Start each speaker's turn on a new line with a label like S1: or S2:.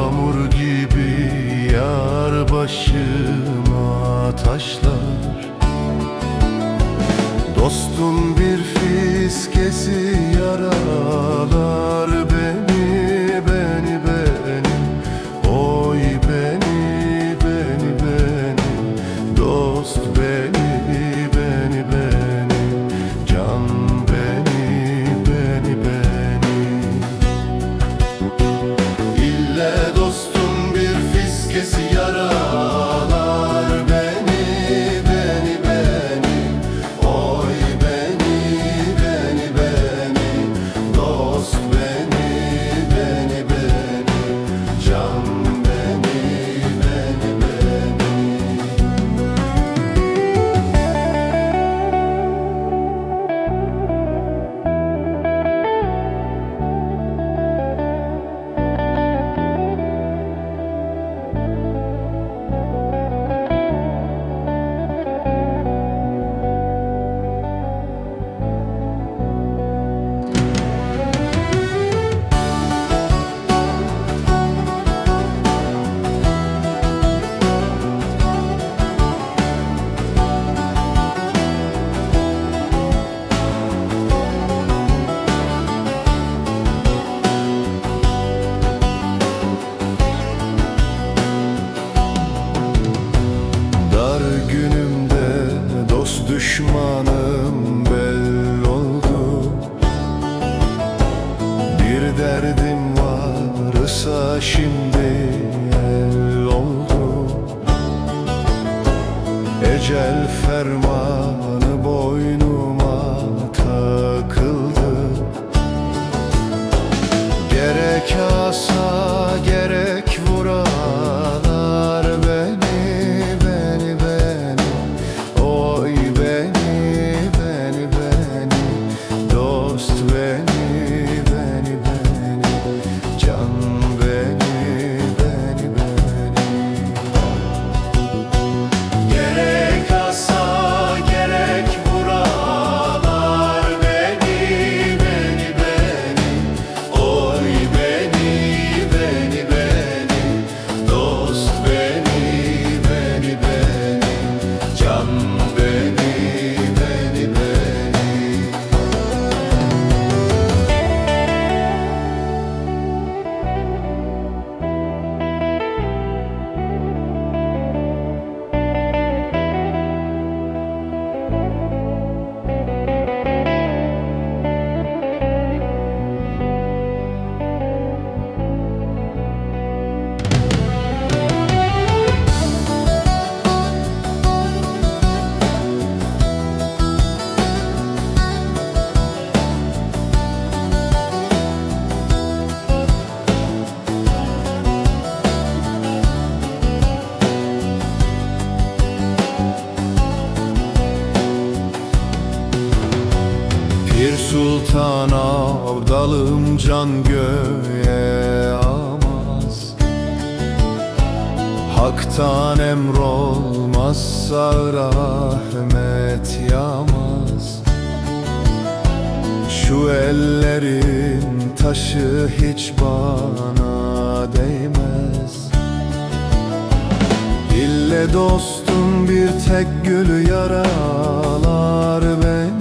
S1: Yağmur gibi yar başıma taşlar. Dostum bir fiskesi yaralar düşmanım bel oldu. Bir derdim varsa şimdi el oldu. Ecel fermanı boynuma takıldı. Gerek asa gerek Pir Sultan Abdalım can göğe amaz. Hak'tan emrolmazsa rahmet yağmaz Şu ellerin taşı hiç bana değmez. İlle dostum bir tek gülü yaralar beni